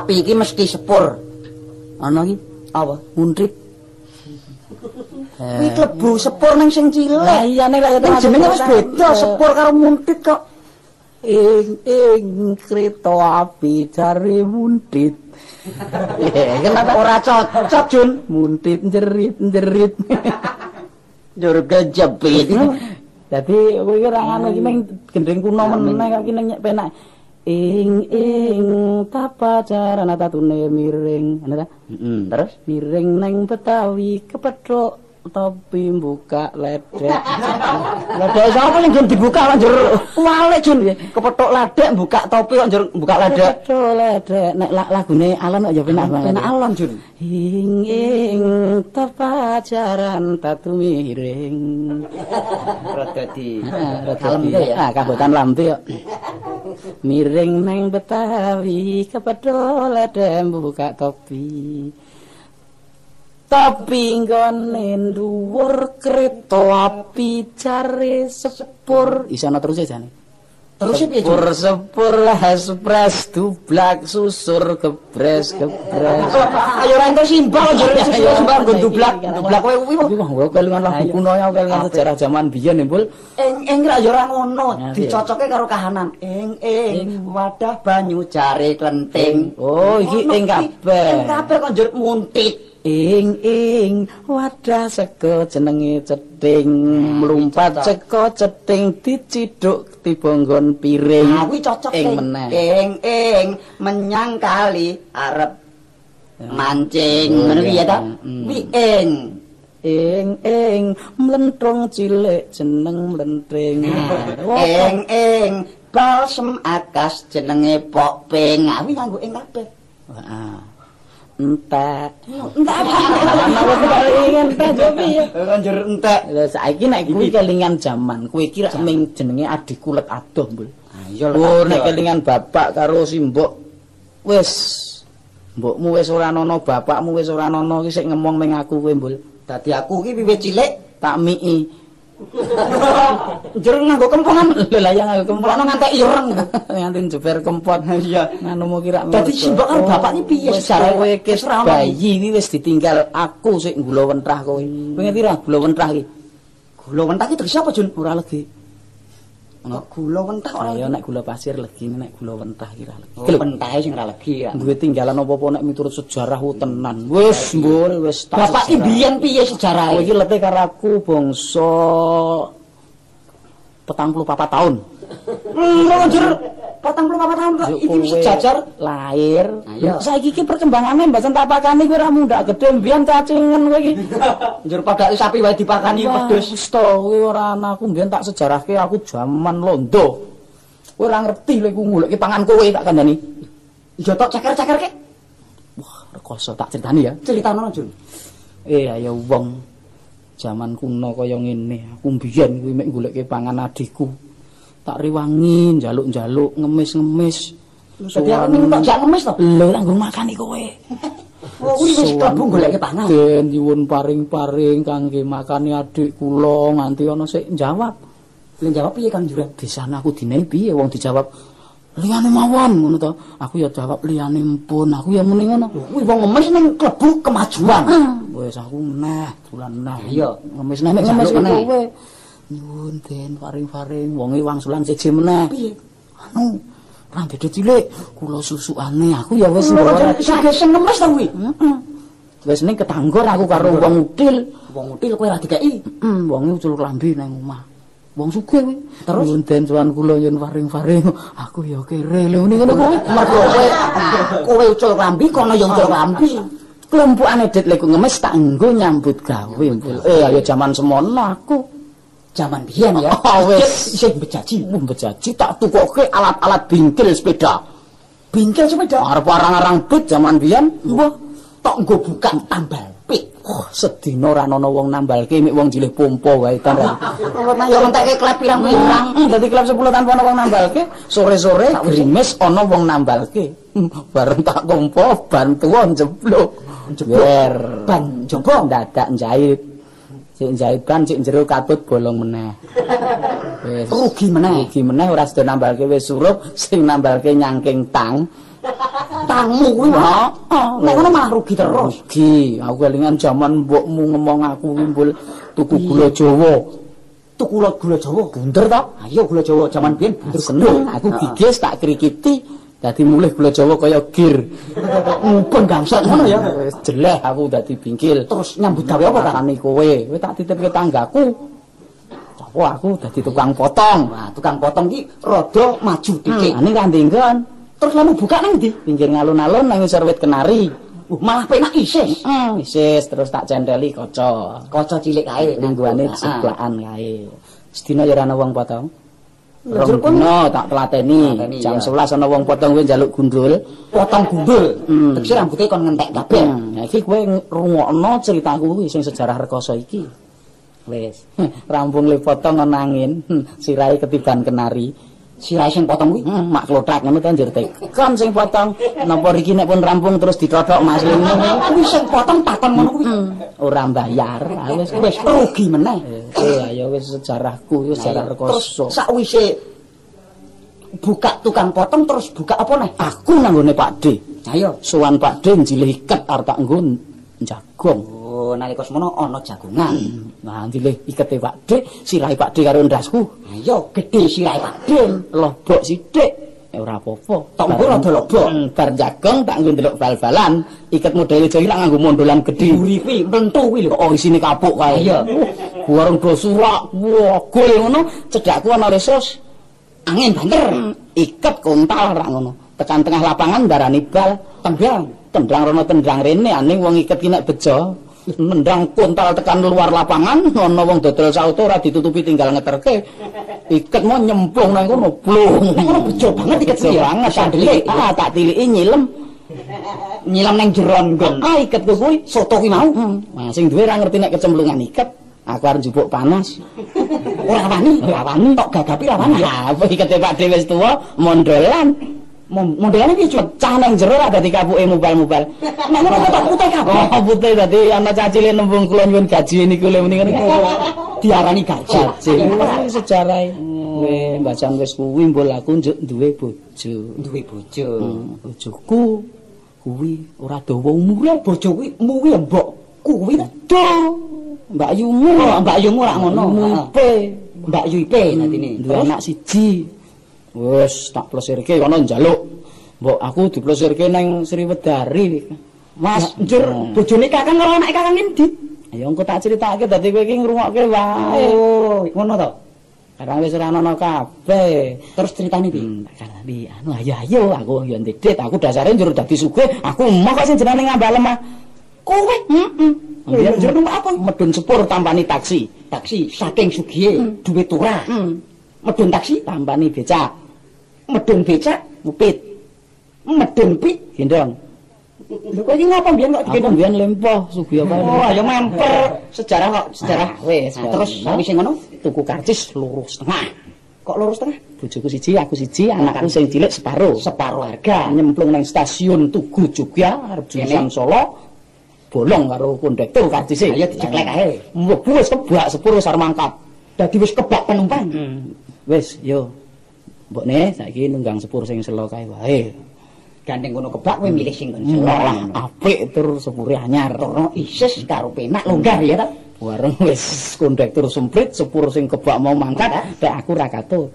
api iki mesti sepur. Ana iki Apa? muntrit. Kuwi klebu sepur ning sing cilik. Lah iya nek kaya Ning jenenge wis beda sepur karo muntit kok. ing ing kereta api cari muntrit. Eh, kenapa ora cocok, Jun? Muntrit jerit jerit. Jur kejepit. Dadi kowe ora ngono iki meng gendring kuno meneh kok ning penak. Ing ing tapa carana tatune miring. Ana ta? Terus Miring neng Betawi kepethuk topi buka ledek. Ledek sapa sing dibuka kok njur walik Jun. Kepethuk ledek buka topi kok njur buka ledek. Kepethuk ledek nek la- lagune alon kok ya penak banget. Penak alon Jun. Ing ing tepacaran tatu miring. Rada di Ah, kalem rada ya. Ah, kabutan lambe kok. Miring neng Betawi kepethuk ledek buka topi. Topi nggone dhuwur kereta api cari sepur. Iso ana terus jane. Terus piye Jun? Sepur sepur ekspres dublak susur kebres kebres. Ayo entuk simbang njur Ayo, simbang nggon ayo, dublak. Dublak kowe kuwi Iki wah kelingan lagu kuno ya kelingan sejarah zaman biyen ya, Bul. Eng eng ra yo ora ngono, dicocoke karo kahanan. Eng eng wadah banyu cari klenting. Oh, iki ing kabeh. Ing kabeh kok njur muntit. Ing ing wadah sego jenenge cething mlumpat sego cething diciduk tiba nggon piring. Kuwi cocok ing meneh. Eng eng menyang kali arep mancing Oh, ngono ya ta? Hmm. Kuwi eng. Ing ing mlentrong cilik jeneng mlentring. Eng eng balsem akas jenenge pok peng. Ah, kuwi nganggo ing kabeh. Heeh. Entek. Entek apa? Ana wis kelingan ta piye? Kok njur entek. Lah saiki nek kuwi kelingan jaman, kowe iki rak ming jenenge adikku let adoh, Mbul. Ayo Oh, nek kelingan bapak karo simbok wis mbokmu wis ora ana, bapakmu wis ora ana, iki sik ngomong ming aku kowe, Mbul. Dadi aku ki wiwit cilik Tak mii. Njur nganggo kempongan. Lha lah aku kempot Kemplono ngantek ireng. nganti jeber kempot. Iya. Nganumu kira Dadi simbok karo bapak iki piye Wis jare kowe Wis ono. bayi iki wis ditinggal aku sik gula wentrah kowe. Kowe ngerti ra gula wentrah iki? Gula wentak iki terus apa, Jun? Ora legi. Ono gula wentak ora. Ayo nek gula pasir legi, nek gula wentah iki ra legi. Oh, wentahe sing ora legi ya. duwe tinggalan apa-apa nek miturut sejarah ku tenan. Wis mbur wis tak Bapak sejarah. biyen piye sejarahe? iki lete karo aku bangsa petang puluh papat tahun. Hmm, njur 44 tahun kok iki kowe sejajar. lahir. Saiki iki perkembangane mboten tak pakani kowe ra mundak gedhe mbiyen cacingen kowe iki. Njur pada sapi wae dipakani pedus. Wis to kowe ora ana aku mbiyen tak sejarahke aku jaman londo. Kowe ora ngerti lek ku nguleki pangan kowe tak kandhani. Iya tok ceker-cekerke. Wah, rekoso tak critani ya. Critanono, Jun. Eh ayo wong jaman kuno kaya ngene, aku mbiyen kuwi mek goleke pangan adikku. Tak rewangi njaluk-njaluk ngemis-ngemis. Dadi aku ning tok jak ngemis to. Lho tak nggo makani kowe. Oh, kuwi wis klebu goleke pangan. Den nyuwun paring-paring kangge makani adik kula nganti ana sik njawab. Lha jawab piye Kang Jurang? Di sana aku dinehi piye wong dijawab liyane mawon ngono to. Aku ya jawab liyane pun, aku ya muni ngono. Kuwi wong ngemis ning klebu kemajuan. Wes aku meneh, bulan meneh. Iya. ngemis nek ngemis kowe. Nyuwun den paring-paring wonge wangsulan siji meneh. Piye? Anu, ora beda cilik, kula susukane aku ya wis sak sing ngemis to kuwi. Heeh. Wis ning ketanggor aku karo wong udil. Wong util kowe ora dikeki. Heeh, wonge ucul klambi nang omah. Wong sugih kuwi. Terus? Nyuwun den cuan kula yen paring-paring. Aku ya kere lho ngene ngono kuwi. Mergo kowe kowe ucul klambi kono ya ucul klambi. Kelompokane dit lek ngemis tak nggo nyambut gawe. Eh ayo jaman semono aku. Jaman biyen ya. Oh, wis. isih bejaji. Wah, bejaji tak tukoke alat-alat bingkil sepeda. Bingkel sepeda. Arep arang-arang bit jaman biyen. Wah, tok nggo buka tambal pit. Oh, sedina ora ana wong nambalke mek wong jilih pompa wae ta. Ya entekke klep pirang-pirang. Pirang, dadi klub 10 tanpa ana wong nambalke, sore-sore grimis ana wong nambalke. Hmm, Bareng tak kompo bantuan jeblok. Wer Ban jombo. dadak jahit. Sik jahit ban sik jero katut bolong meneh. Wis Rugi meneh. Rugi meneh ora sida nambalke wis surup, sing nambalke nyangking tang, Tangmu kuwi mah. Nek ngono malah rugi terus. Rugi, aku kelingan jaman mbokmu ngomong aku wimbul tuku gula Jawa. Tuku gula gula Jawa. Bunder ta? Ayo gula Jawa jaman biyen bunder Seneng aku gigis tak krikiti. Dadi mulih gula Jawa kaya gir. Mumpun gangsat ngono ya. Wis jeleh aku dadi bingkil. Terus nyambut gawe apa? Takani kowe, kowe tak titipke tanggaku. Apa aku dadi tukang potong. Wah, tukang potong iki rada maju dikit. Ini kan Terus lamu buka nang ndi? pinggir ngalun-alun nang ngisor wit kenari. Uh, malah penak isih. Hmm, isis terus tak cendeli kaca. Kaca cilik kae Nangguane Ah. seblakan kae. Sedina ya ana wong potong. Rong dina tak telateni. Jam iya. 11 ana wong potong kowe njaluk gundul. potong gundul. Hmm. Tegese rambutnya kon ngentek kabeh. Hmm, iki kowe ngrungokno ceritaku kuwi sing sejarah rekoso iki. Wis, rampung le potong ana angin, sirahe ketiban kenari. Sirahe sing potong kuwi Hmm, mak klothak ngono ta njur tekan sing potong. Napa iki nek pun rampung terus ditothok Mas Lino. kuwi sing potong takon ngono kuwi. Hmm, ora mbayar. Ah, wis Wis rugi meneh. Eh, ayo wis sejarahku, wis sejarah Terus rekoso. sakwise buka tukang potong terus buka apa neh? Aku nanggone Pak D. Ayo. Sowan Pak D njilih iket arep tak nggo jagong. Oh, nalika semono ana jagungan. Nah, njilih ikete Pak D, sirahe Pak D karo ndasku. Ayo gedhe sirahe Pak Den. Lobok sithik. Eh, ora apa-apa. Bar- rada lobok. Hmm, Bar jagong tak nggo ndelok bal-balan, iket modele jaya lak nganggo mondolan gedhe. Uripi mlentu kuwi lho. Oh, isine kapuk kae. Iya. Warung do surak, wah, gol ngono, cedakku ana resos. Angin banter. iket kontal rak ngono. Tekan tengah lapangan darani bal, tendang, tendang rono tendang rene ane wong iket ki nek bejo. Nendang kontal tekan luar lapangan, ana wong dodol sauto ora ditutupi tinggal ngeterke. Iket mau nyemplung nang kono, blung. Bejo banget iket ya? banget, tiliki. Ah, tak tiliki nyilem. Nyilam nang jero nggon. Ah, iket ku kuwi Soto kuwi mau. Hmm. Nah, sing duwe ora ngerti nek kecemplungan iket. Aku arep njupuk panas. Ora wani, Ora wani. tok gagapi ora wani. Ya, apa ikete Pak Dewi wis tuwa mondolan. Modelane Cuk? Pecah nang jero ra dadi kapuke mubal-mubal. Nek ngono kok putih kabeh. Oh, putih dadi ana cacile nembung kula nyuwun gaji niku le muni ngene. Diarani gaji. Gaji. Kuwi sejarah. Kowe mbacan wis kuwi mbul aku njuk duwe bojo. Duwe bojo. Hmm, Bojoku kuwi ora dawa umure. Bojo kuwi muwi mbok. Kuwi ta? Do. Mbak Yumu. Oh, Mbak Yu ora ngono. Yumu ipe. Mbak Yu ipe natine. Duwe anak siji. Wis tak plesirke kono njaluk. Mbok aku diplesirke nang Sriwedari. Mas, njur bojone kakang karo anake kakang endi? Ya engko tak critakake dadi kowe iki ngrungokke wae. Oh, ngono to. Karang wis ora ana kabeh. Terus ceritane piye? Hmm, kandhani anu ayo ayo aku yo ndedit aku dasare njur dadi sugih, aku emah kok sing jenenge ngambal lemah. Kowe? Heeh. Lho, njur numpak apa? Medun sepur tampani taksi. Taksi saking sugihe, duwe turah. Hmm. Medun taksi, Tampani becak, medun becak, mupit, medun pik. gendong. Lho kok iki ngapa mbiyen kok Aku digendong? mbiyen lempoh sugih apa. Oh, ayo memper. Sejarah kok, sejarah. Ah, wis, Nah, terus wis. ngono, tuku karcis lurus setengah. kok lurus tengah? Bojoku siji, aku siji, anakku sing cilik separo. Separuh harga. nyemplung nang stasiun Tugu Jogja arep jurusan. Solo. Bolong karo kondektur karcise. Ayo diceklek ae. Mlebu wis kebak sepur wis arep mangkat. Dadi wis kebak penumpang. Wis, yo. Mbokne saiki nunggang sepur sing selo kae wae. Gandeng ngono kebak kowe milih sing ngono. Malah apik tur sepure anyar. Tono isis karo penak longgar ya ta. Wareng wis kondektur semprit sepur sing kebak mau mangkat, tek aku ra katut.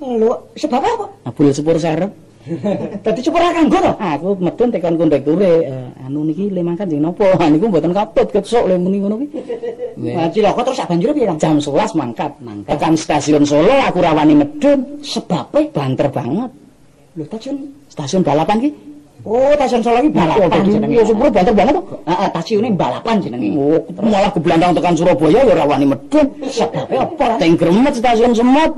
Lho, sebab apa? Abul sepur serep. Dadi cepura kanggo to. Aku medun tekan kondekture, eh, anu niki le mangkat jeng napa? Ah, Niku mboten katut kesuk le muni ngono ki. Nah, cilaka terus sak banjure piye, jam 11 mangkat. Mangkat. Tekan stasiun Solo aku rawani medun, Sebabe banter banget. lho stasiun Stasiun balapan ki. Oh, stasiun Solo iki balapan jenenge. Ya sepuro banter banget kok. Heeh, stasiune balapan jenenge. Oh, malah geblandang tekan Surabaya ya rawani medun. Sebabe apa? Teng gremet stasiun Semut.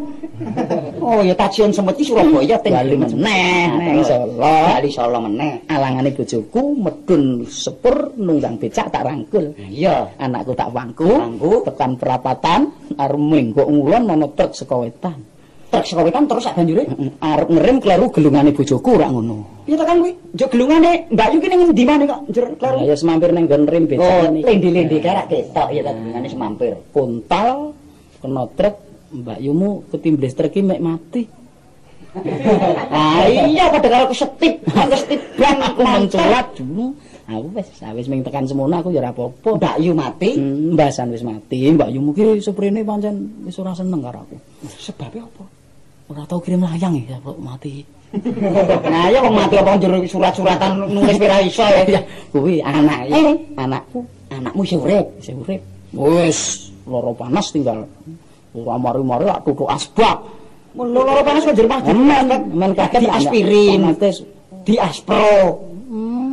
Oh, ya stasiun semut iki Surabaya teng Bali meneh nang Solo. Bali Solo meneh. Alangane bojoku medun sepur nunggang becak tak rangkul. Iya. Anakku tak wangku, Wangku. tekan perapatan, arep mlenggok ngulon ana truk saka wetan. Truk saka wetan terus sak banjure. Arep ngerem kleru gelungane bojoku ora ngono. Piye to Kang kuwi? Njok gelungane Mbak Yu ki ning ndi maneh kok njur kleru. Ya semampir ning nggon rem Oh, becak niki. lendi-lendi karak ketok ya ta gelungane semampir. Kuntal kena truk Mbak Yumu ketimbles truk iki mek mati. Ah iya padha karo kesetip, kesetip bang aku menculat dulu. Aku wis wis ming tekan semono aku ya ora apa-apa. Mbak Yu mati. Hmm, Mbasan wis mati, Mbak Yu mungkin seprene pancen wis ora seneng karo aku. Sebabnya apa? Ora tau kirim layang ya kok mati. Nah, ya wong mati apa njero surat-suratan nulis pira iso ya. Ya, kuwi anak Eh. anakku Anakmu isih urip. isih urip. Wis lara panas tinggal ora mari-mari tak tutuk asbak. Mun loro panas kok njero mah Men, di aspirin, di aspro.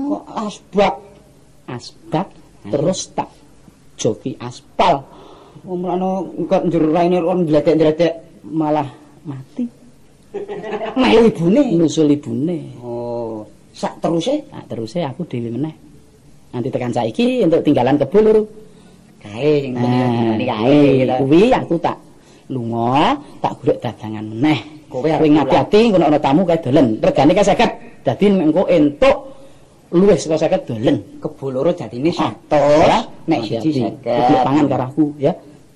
Kok asbak asbak terus tak joki aspal Wong mrano kok njero raine kon njletek-njletek malah mati melu ibune. nusul ibune. Oh, sak teruse Tak terusé aku dhewe meneh. Nanti tekan saiki untuk tinggalan kebo lho. kae sing ngene kae kuwi kuwi aku tak lunga, tak golek dagangan meneh. Kowe arep ngati-ati ngono ana tamu kae dolen. Regane ka 50. Dadi engko entuk luwih saka 50 dolen. Kebo loro dadine 100, Ya, nek siji hati-hati. Kudu 50. pangan karo aku ya.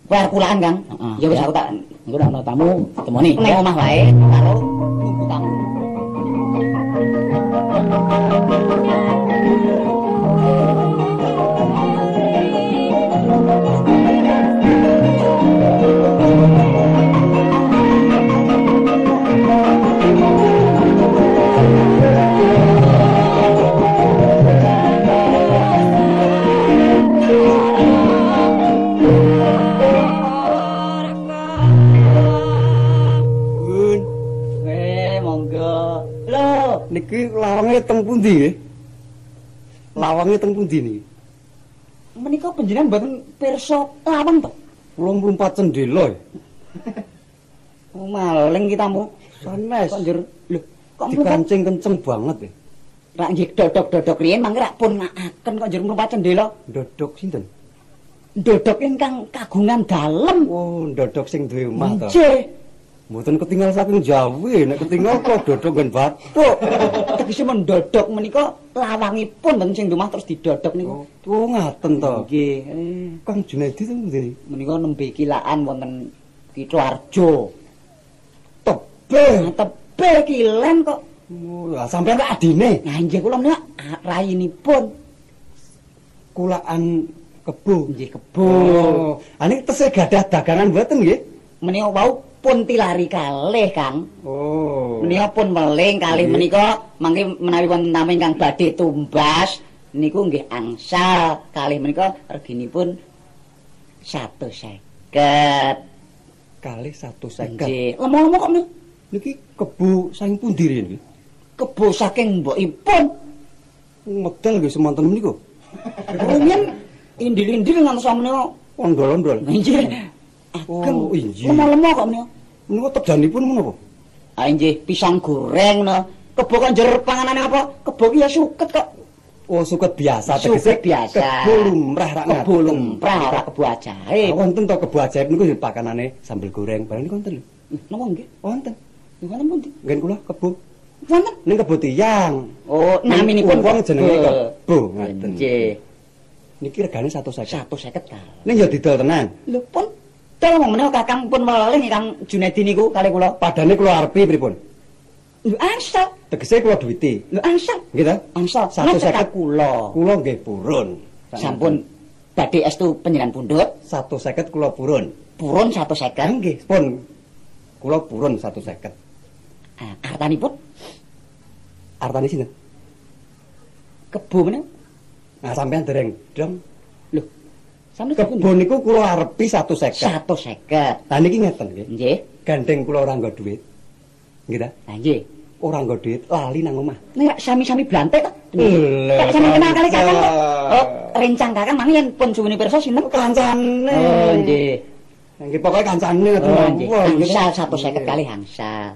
Kowe arep pulaan, Kang? Heeh. Ya wis aku tak Engko nek ana tamu temoni. ning ya. omah wae karo nunggu tamu. Pundi nggih? Lawange teng pundi niki? menika panjenengan mboten pirsa lawang to? 84 cendela. ya? Oh, maling kita mu. Sanes. Kok njur lho, kok Dikancing kenceng banget ya. rak nggih dodok-dodok riyen mangke rak pun ngakaken kok njur mlupat cendela. Ndodok sinten? Dodok ingkang kagungan dalem. Oh, ndodok sing duwe omah to. Nggih. Mboten ketinggal saking Jawa, nek ketinggal kok dodok nggon bathuk. Tegese mendodok menika lawangipun mboten sing dumah terus didodok niku. Oh, ngaten to. Nggih, Kang Junaidi teng pundi? menika nembe kilaan wonten Kituarjo. Tebeh. Nah, tebel kilen kok. Oh, lah sampean kok adine Nah, nggih kula menika ah, rayinipun kulaan kebo. nggih kebo. Oh, ane tesih gadah dagangan mboten nggih? Menika wau pun tilari kalih, Kang. Oh. Menika pun meling kalih Nggih. menika mangke menawi wonten tamu ingkang badhe tumbas niku nggih angsal kalih menika reginipun 150. Kalih 150. Nggih, lemah-lemah kok Niki kebo saking pundi nggih? kebo saking mbokipun. Medal nggih semonten menika. Rumiyin indil-indil ngantos menika Ondol-ondol. nggih. Ageng. Oh, inggih. Lemah-lemah kok menika. Menika tedanipun menapa? Ah nggih, pisang goreng no. Kebo kan jer panganane apa? Kebo ki ya suket kok. Oh, suket biasa Suket biasa. Kebo lumrah rak Kebo lumrah ora kebo ajaib. Ah, wonten to kebo ajaib niku pakanane sambel goreng. Barang niku wonten lho. Napa nggih? Wonten. Wonten pundi? Ngen kula kebo. Wonten. Ning kebo tiyang. Oh, naminipun wong jenenge kebo. Ngaten. Nggih. Niki regane 150. 150 kal. Ning ya didol tenan. Lho pun Dal wong menika Kakang pun meling Kang Junedi niku kali kula. Padane kula arepi pripun? Lho ansal. Tegese kula duwiti. Lho ansal. Nggih ta? Ansal. 150. Ngecek kula. Kula nggih purun. Sampun badhe estu panjenengan pundhut. 150 kula purun. Purun 150. Nggih, pun. Kula purun 150. Ah, artanipun Artane sinten? kebo menika. Nah, sampean dereng dong. Kebon niku kula arepi 150. 150. Lah niki ngeten nggih. Nggih. Gandeng kula ora nggo dhuwit. Nggih ta? Lah nggih. Ora nggo dhuwit, lali nang omah. Nek sami-sami blantek. Lha, Kak sampe kenal kali Kakang. Oh, rencang Kakang mangke yen pun suwene pirsa sinten? Kancane. Oh, nggih. Nggih pokoke kancane ngoten Oh, nggih. Angsal 150 kali angsal.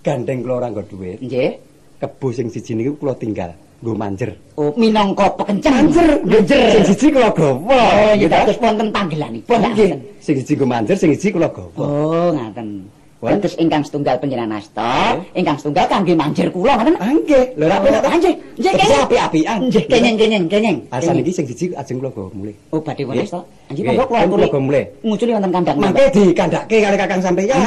Gandeng kula ora nggo dhuwit. Nggih. Kebo sing siji niku kula tinggal nggo manjer. Oh, minangka pekenceng. Manjer, Manjer. Sing siji kula gawa. Oh, nggih terus wonten panggelanipun. Nggih. Sing siji nggo manjer, sing siji kula gawa. Oh, ngaten. Wah. Terus ingkang setunggal panjenengan asta, ingkang setunggal kangge manjir kula ngoten. Ah nggih, lho ra Oh, penak. nggih, nggih, kenging. api-apian. Nggih, kenyeng kenyeng kenyeng. Asal iki sing siji ajeng kula go mulih. Oh, badhe wonten asta. Anjir Nggih, monggo kula kula go mulih. Nguculi wonten kandang. Mangke dikandhake kali Kakang sampeyan.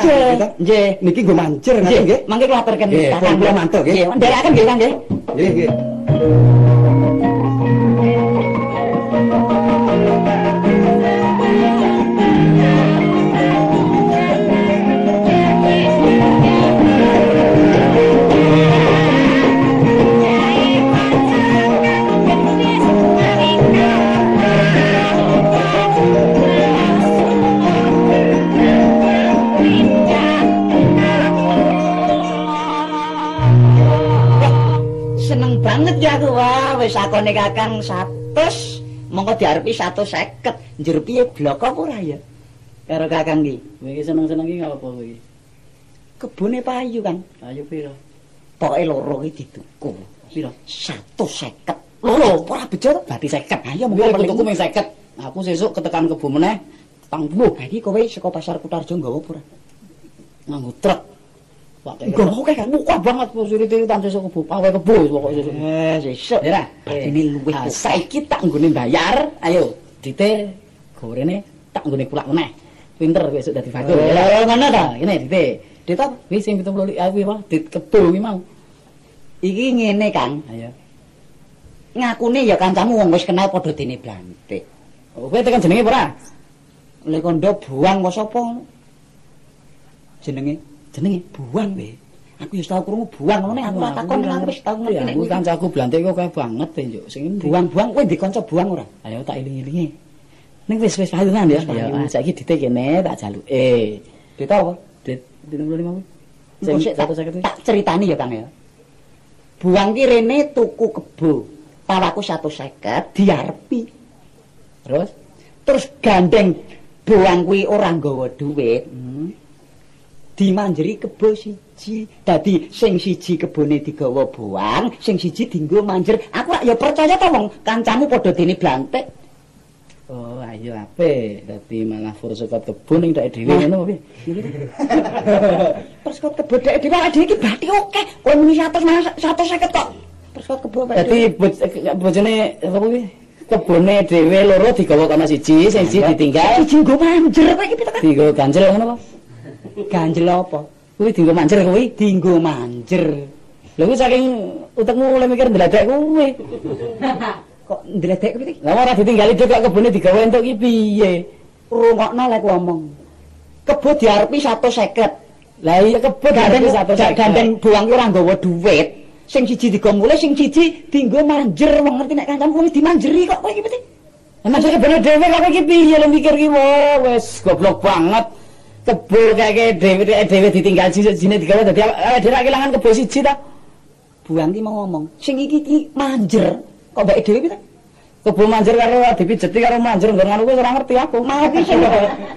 Nggih. Niki nggo manjer Nggih. Mangke kula aturken pun kula mantuk, nggih. Ndherekaken nggih, Kang nggih. Nggih, nggih. Aku wah wis akone Kakang 100 mongko diarepi 150 njur piye blok apa ora ya karo Kakang iki Kowe iki seneng-seneng iki apa kowe iki? kebune payu kan Ayo pira? pokoke loro iki dituku Pira? 150 loro ora bejo berarti 50 ayo aku tuku ming 50. Aku sesuk ketekan kebo meneh puluh iki kowe saka pasar Kutarjo nggawa apa ora nganggo truk. Wah, kayak Nggawa oke kan Muka banget posisi itu tan sesuk kebo, pawe kebo pokoknya sesuk. eh sesuk Ya ini luwih Ah, kok. saiki tak nggone bayar. Ayo, dite gorene tak nggone kulak meneh. Pinter kowe esuk dadi fakir. Eh, Ya, ngono ta? Ngene dite. Dit apa? Kuwi sing 70 aku apa? Dit kebo kuwi mau. iki ngene Kang Ayo. ngakune ya kancamu wong wis kenal padha dene blantik kowe tekan jenenge apa ora? lek kondo buang kok sapa jenenge Jenenge buang we aku wis tau krungu buang ngono nek aku ora takon aku wis tau ngerti nek aku kancaku blantik kok kae banget e, Njuk. Sing buang-buang kowe dikanca buang ora Ayo tak iling-ilingi. Ning wis wis payunan ya. Wis Ayo payu. ah, saiki dite kene tak jaluke. dit apa Dit 75 kuwi. Sing sik 150 kuwi. tak ceritani ya Kang ya buang ki rene tuku kebo tawaku 150 diarepi Terus terus gandeng buang kuwi ora nggawa dhuwit hmm. Dimanjeri kebo siji. Dadi sing siji kebone digawa buang sing siji dienggo manjer. Aku rak ya percaya to wong. Kancamu padha dene blantek. Oh, ayo ape. Dadi malah fursukot kebun ning dek dhewe ngono piye? terus kok kebo dek dhewe awake dhewe iki bathi oke. Kowe muni 100 malah 150 kok terus kok kebo awake Dadi boj- eh, bojone apa kuwi? Kebune dhewe loro digawa kono siji, sing siji ditinggal. siji nggo manjer kowe iki pitak. Dienggo ganjel ngono apa? Ganjel apa? Kuwi dienggo manjer kuwi. dienggo manjer. Lha kuwi saking utekmu oleh mikir ndladek kuwi. kok ndledek kowe iki Lah ora ditinggali dhek kok kebune digawe entuk ki piye? rungokno lek ngomong kebo diarepi 150 Lah iya kebun gandeng satu gandeng buang ora nggawa dhuwit sing siji digo mulih sing siji dienggo manjer. Wong ngerti nek kancamu wis dimanjeri kok kowe iki pitik Emang saya bener dhewe kok iki piye lho mikir ki wis goblok banget. Kebul kayak dhewe dhewe ditinggal siji-sijine digawe dadi awake dhewe kelangan kebo siji ta. buang ki mau ngomong sing iki ki manjer kok mbake dhewe pitik Kebo manjer karo dipijeti karo manjer nggon ngono kuwi ora ngerti aku. mau sing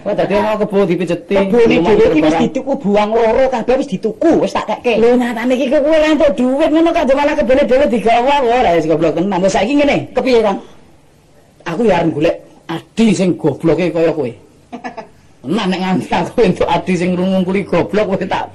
Wah dadi mau kebo dipijeti. kebone dhewe manjer ki wis dituku buang loro kabeh wis dituku wis tak kekke Lho nyatane iki kok kowe entuk dhuwit ngono kok malah kebone dhewe digawa ora wis goblok tenan. Wis saiki ngene, kepiye kan aku ya arep golek adi sing gobloke kaya kowe. Nah nek nganti aku entuk adi sing ngrungungkuli goblok kowe tak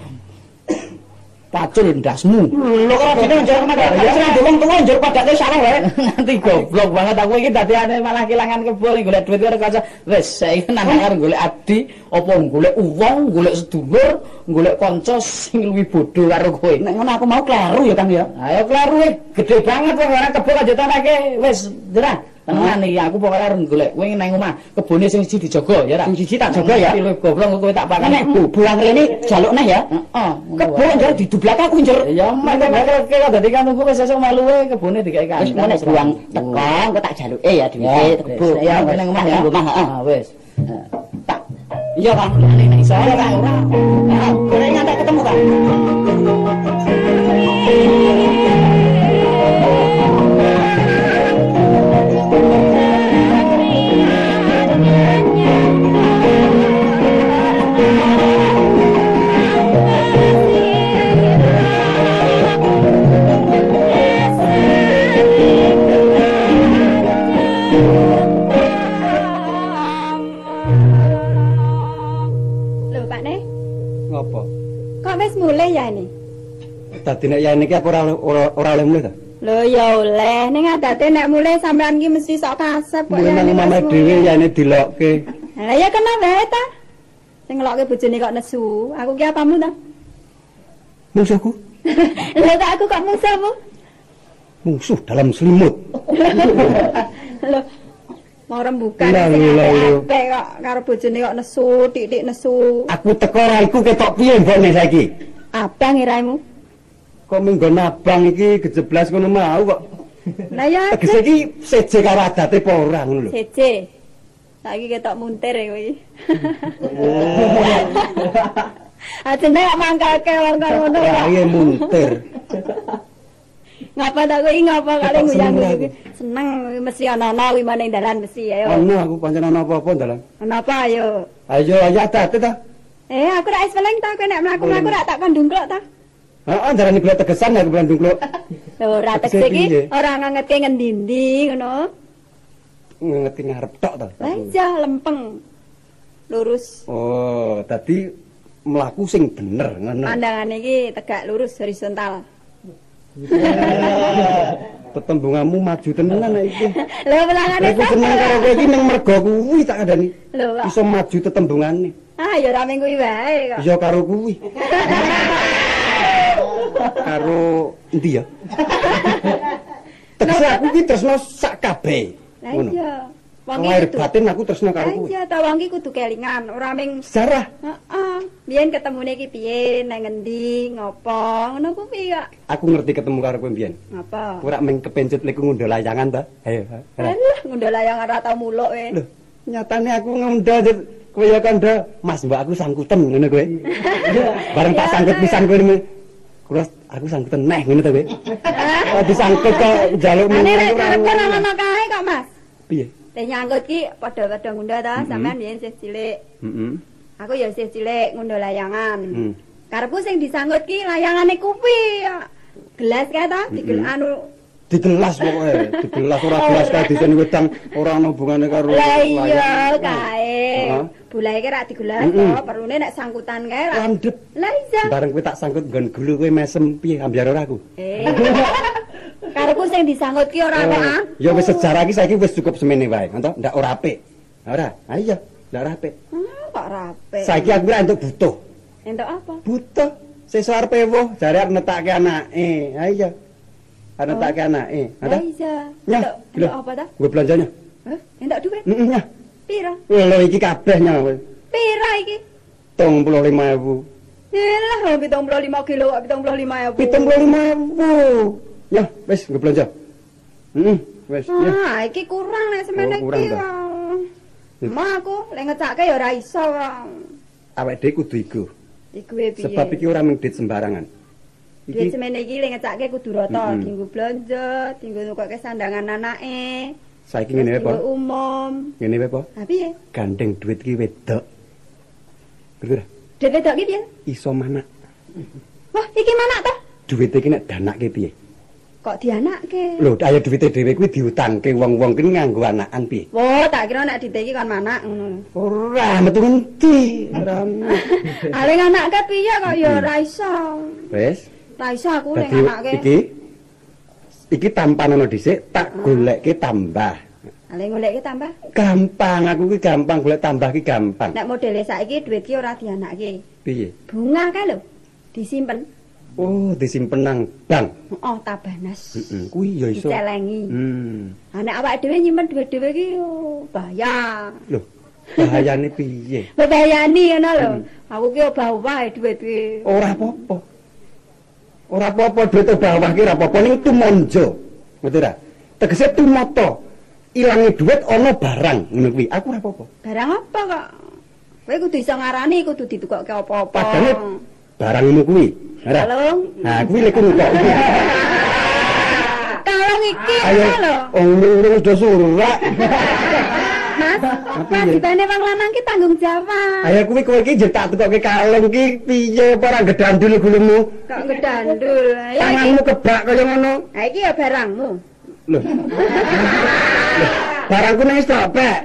pacul ndasmu. lho kok dene njur kemana ya sing wong tuwa njur padake salah wae Nganti goblok banget aku iki dadi ane malah kelangan kebol golek duit karo kanca. Wis saiki nang arep golek adi apa golek uang, golek sedulur, golek kanca sing luwih bodho karo kowe. nek ngono aku mau kleru ya Kang ya Ayo kleru gede banget wong ora kebo aja tanake wis jerah. Tenan iki aku pokoke arep golek kowe nang omah kebone sing siji dijaga ya ra. Sing siji tak jaga ya. Luwih goblok kowe tak pakan nek ibu. buang rene jaluk neh ya Heeh. kebo njur didublak aku njur Ya nek kok dadi kan wis sesuk melu we kebone digawe kan. wis ngono buang teko engko tak jaluke ya duwite kebo Ya nang omah ya. heeh Ah wis. tak iya Kang Nek iso ora. Boleh nyantai ketemu kan? Dadi nek ya niki apa ora ora oleh mulih ta? Lho ya oleh, ning adate nek mulih sampean ki mesti sok kasep kok nang omah wis dhewe ya ini dilokke. Lah ya kena wae ta. Sing ngelokke bojone kok nesu. Aku ki apamu ta? Musuhku Lha kok aku kok musuhmu? musuh dalam selimut. Lho. Mau rembukan lah. apik kok karo bojone kok nesu, titik nesu. Aku teko ora iku ketok piye mbokne saiki? Abang iraimu. Kok minggon abang iki gejeblas ngono mau kok. Lah ya Tegese iki seje karo adate apa ora ngono lho. Cece. Saiki ketok muntir ya kowe iki. Kok mangkalke wong karo ngono Ya kok. iya muntir. Ngapa tak kowe ngapa kali nguyang iki? Seneng mesti ana-ana kuwi maning dalan mesti ayo. Ono aku pancen ana apa-apa dalan. Kenapa ayo? Ayo ayo adate ta. Eh aku ra wis weleng ta kowe nek mlaku-mlaku ra tak kandungklok ta. Heeh, jarane golek tegesan ya bulan dungkluk. Lho ra Tegese iki ora ngangetke ngendi-endi ngono. Ngerti ngarep tok ta. Lah iya lempeng. Lurus. Oh, tadi mlaku sing bener ngono. Pandangane iki tegak lurus horizontal. Tetembunganmu maju tenan iki. Lho pelangane Aku seneng karo kowe iki ning mergo kuwi tak kandhani. Kok. Iso maju tetembungane. Ah ya ra ming kuwi wae kok. Iya karo kuwi. karo endi ya? Tegese aku ki tresno sak kabeh. Lah iya. Wong Lahir batin aku tresno karo Lah kuwi. iya, ta wong iki kudu kelingan, ora ming Sejarah. Heeh. Biyen ketemune iki piye, nang ngendi, ngopo, ngono kuwi kok. Aku ngerti ketemu karo kowe mbiyen. Ngapa? Ora meng kepencut lek ngundha layangan ta? Ayo. Ra. Alah, ngundha layang ora tau muluk kowe. Loh, nyatane aku ngundha Jet. kowe ya kandha. Mas, Mbak aku sangkuten ngono kowe. Bareng tak sangkut pisan kowe. Kula aku sangkuten neh ngono ta kowe. Oh, disangkut kok njaluk Ane mulai rek ora karep kan ngono. ana kae kok, Mas. Piye? Teh nyangkut ki padha-padha ngundha ta, sampean biyen sih cilik. Heeh. Aku ya sih cilik ngundha layangan. Hmm. Karepku sing disangkut ki layangane kok. Gelas kae ta, digel anu Digelas pokoke, digelas ora gelas kae disen wedang ora ana hubungane karo Lah iya kae. Heeh. Bulahe ki rak digelas to, perlune nek sangkutan kae rak. Landhep. Lah iya. Bareng kowe tak sangkut nggon gulu kowe mesem piye ambyar ora aku? Eh. Karepku sing disangkut ki ora kok ah. Ya wis sejarah iki saiki wis cukup semene wae, ngono ndak ora apik. Ora. Ha iya, ndak ora apik. Hmm, kok rapi. Saiki aku ora entuk butuh. Entuk apa? Butuh. Sesuk arep ewoh, jare arep netake anake. Ha iya. Arep netake anake. Ha Lah ta? iya. Nya, Entuk lho. apa ta? Gue belanjanya. Hah? Entuk dhuwit? Heeh, nya. Pira? Lho iki kabeh nya. Pira iki? 35.000. Yalah, 75 kilo kok 75 ya. 75.000. Ya, wis gue belanja. Heeh, wis ya. Ah, iki kurang nek semene Oh, kurang iki. Wong. Ma aku lek ngecake ya ora iso. Wong. Awake dhewe kudu iku. Iku piye? Sebab iki ora mung sembarangan. Iki semene iki lek ngecake kudu rata, dienggo blanja, dienggo nukoke sandangan anake. saiki ngene wae, Po. umum. Ngene wae, Po. Ha piye? Gandeng duit iki wedok. Bener. Duit wedok iki piye? Iso manak. Wah, iki manak to? Duit iki nek danake piye? Kok dianakke? Lho, ayo duwite dhewe kuwi diutangke wong-wong kene nganggo anakan piye? Wah, tak kira nek dite iki kon manak ngono. Ora, metu ngendi? Ora. ono. Ale nganakke piye kok ya ora iso. Wis. Iso aku lek Dadi nganakke. iki iki tampanono dhisik tak goleke tambah. Ale ngolekke tambah. Gampang, aku ki gampang golek tambah ki gampang. Nek modele saiki duit ki ora dianakke. Piye? Bunga kae lho. Disimpen. Oh, disimpen nang bank. Oh, tabanas. Heeh, kuwi ya iso. Dicelengi. Hmm. Ah nek awake dhewe nyimpen duit dhewe ki bahaya. Lho, bahayane piye? Bebayani ngono lho. Hmm. Aku ki obah wae duit ki. Ora apa-apa. Ora apa-apa duit bawah ki ora apa-apa ning tumonjo. Ngerti ra? Tegese tumoto. Ilange duit ana barang ngono kuwi. Aku ora apa-apa. Barang apa kok? Kowe kudu iso ngarani kudu ditukokke apa-apa. Padahal barang ngono kuwi. Ora. Nah, kuwi lek ngono kok. Kalung iki Ayo, ngono lho. oh urung sudah surak. Mas, Apa ya? wajibane wong lanang ki tanggung jawab. Ayo kuwi kowe iki jetak tukoke kalung ki piye apa ora gedandul gulumu? Kok ngedandul. Ya. Tanganmu kebak kaya ngono. Ha iki ya barangmu. Loh. Barangku nang wis topek.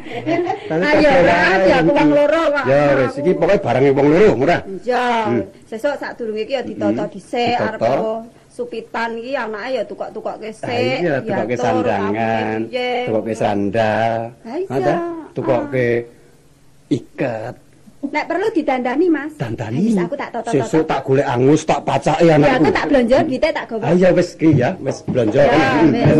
Ayo, Mas, ya aku wong loro kok. Ya wis iki pokoke barange wong loro, ora? Iya, Hmm. sesuk sadurunge iki ya ditata dhisik arep supitan iki anake ya tukok-tukokke Ah, sik. iya, tukoke diatur sandangan, tukoke sandal. Ah, iya. Ada tukoke iket. Nek perlu didandani, Mas. Dandani. Wis aku tak toto-toto. Sesuk tak golek angus, tak pacake Ya anakku. aku tak blonjo duite tak gowo. Ah iya wis ki ya, wis blonjo. Ya, wis.